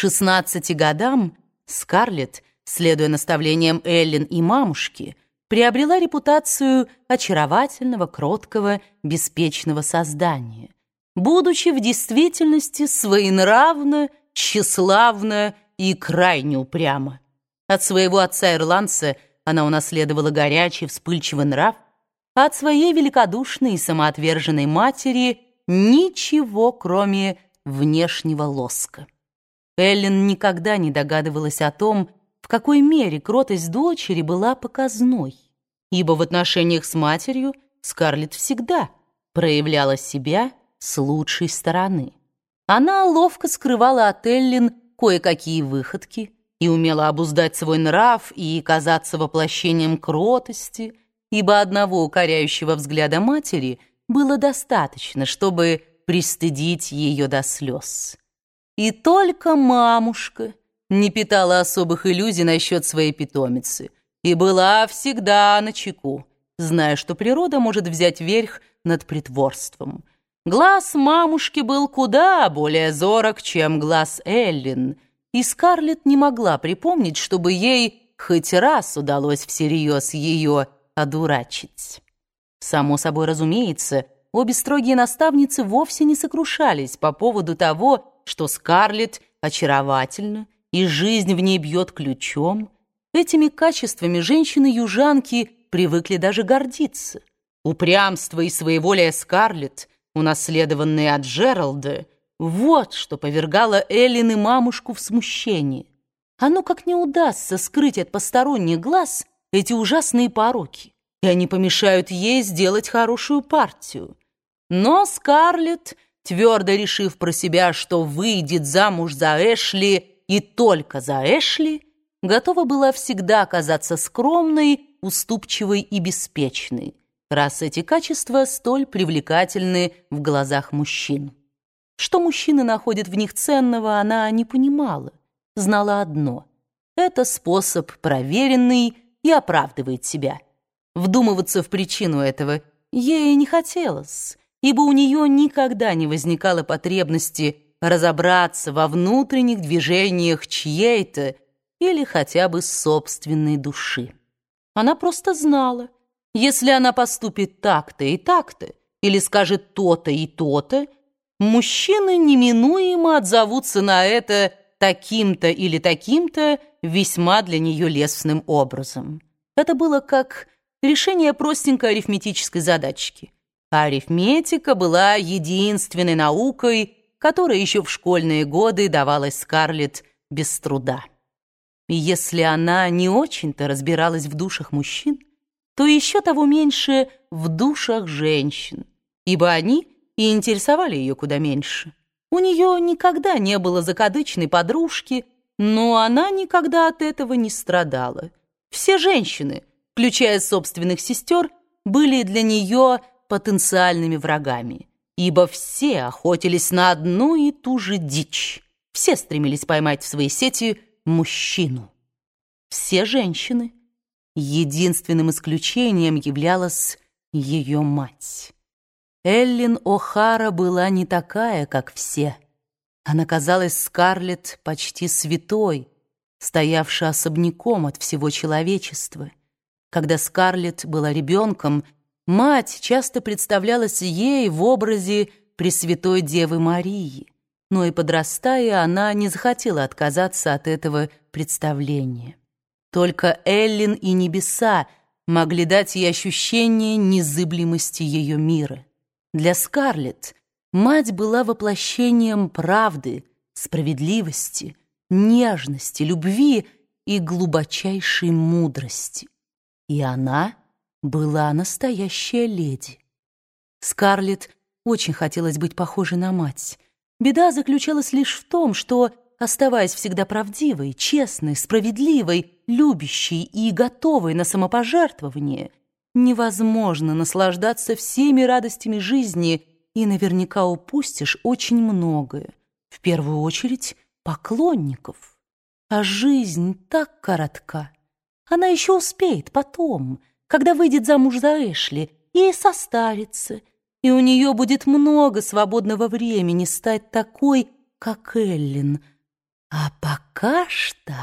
16 годам Скарлетт, следуя наставлениям Эллен и мамушки, приобрела репутацию очаровательного, кроткого, беспечного создания, будучи в действительности своенравна, тщеславна и крайне упряма. От своего отца-ирландца она унаследовала горячий, вспыльчивый нрав, а от своей великодушной и самоотверженной матери ничего, кроме внешнего лоска. Эллен никогда не догадывалась о том, в какой мере кротость дочери была показной, ибо в отношениях с матерью Скарлетт всегда проявляла себя с лучшей стороны. Она ловко скрывала от Эллен кое-какие выходки и умела обуздать свой нрав и казаться воплощением кротости, ибо одного укоряющего взгляда матери было достаточно, чтобы пристыдить ее до слез. И только мамушка не питала особых иллюзий насчет своей питомицы и была всегда на чеку, зная, что природа может взять верх над притворством. Глаз мамушки был куда более зорок, чем глаз Эллин, и Скарлетт не могла припомнить, чтобы ей хоть раз удалось всерьез ее одурачить. Само собой разумеется, обе строгие наставницы вовсе не сокрушались по поводу того, что Скарлетт очаровательна, и жизнь в ней бьет ключом. Этими качествами женщины-южанки привыкли даже гордиться. Упрямство и своеволие Скарлетт, унаследованные от Джералда, вот что повергало Эллен и мамушку в смущение. А ну как не удастся скрыть от посторонних глаз эти ужасные пороки, и они помешают ей сделать хорошую партию. Но Скарлетт твердо решив про себя, что выйдет замуж за Эшли и только за Эшли, готова была всегда оказаться скромной, уступчивой и беспечной, раз эти качества столь привлекательны в глазах мужчин. Что мужчины находят в них ценного, она не понимала, знала одно — это способ проверенный и оправдывает себя. Вдумываться в причину этого ей не хотелось, ибо у нее никогда не возникало потребности разобраться во внутренних движениях чьей-то или хотя бы собственной души. Она просто знала, если она поступит так-то и так-то, или скажет то-то и то-то, мужчины неминуемо отзовутся на это таким-то или таким-то весьма для нее лестным образом. Это было как решение простенькой арифметической задачки – арифметика была единственной наукой, которая еще в школьные годы давалась Скарлетт без труда. И если она не очень-то разбиралась в душах мужчин, то еще того меньше в душах женщин, ибо они и интересовали ее куда меньше. У нее никогда не было закадычной подружки, но она никогда от этого не страдала. Все женщины, включая собственных сестер, были для нее потенциальными врагами, ибо все охотились на одну и ту же дичь. Все стремились поймать в свои сети мужчину. Все женщины. Единственным исключением являлась ее мать. Эллин О'Хара была не такая, как все. Она казалась Скарлетт почти святой, стоявшей особняком от всего человечества. Когда Скарлетт была ребенком, Мать часто представлялась ей в образе Пресвятой Девы Марии, но и подрастая, она не захотела отказаться от этого представления. Только Эллин и небеса могли дать ей ощущение незыблемости ее мира. Для Скарлетт мать была воплощением правды, справедливости, нежности, любви и глубочайшей мудрости. И она — была настоящая леди. Скарлетт очень хотелось быть похожей на мать. Беда заключалась лишь в том, что, оставаясь всегда правдивой, честной, справедливой, любящей и готовой на самопожертвование, невозможно наслаждаться всеми радостями жизни и наверняка упустишь очень многое. В первую очередь поклонников. А жизнь так коротка. Она еще успеет потом — когда выйдет замуж за Эшли и состарится, и у нее будет много свободного времени стать такой, как Эллин, А пока что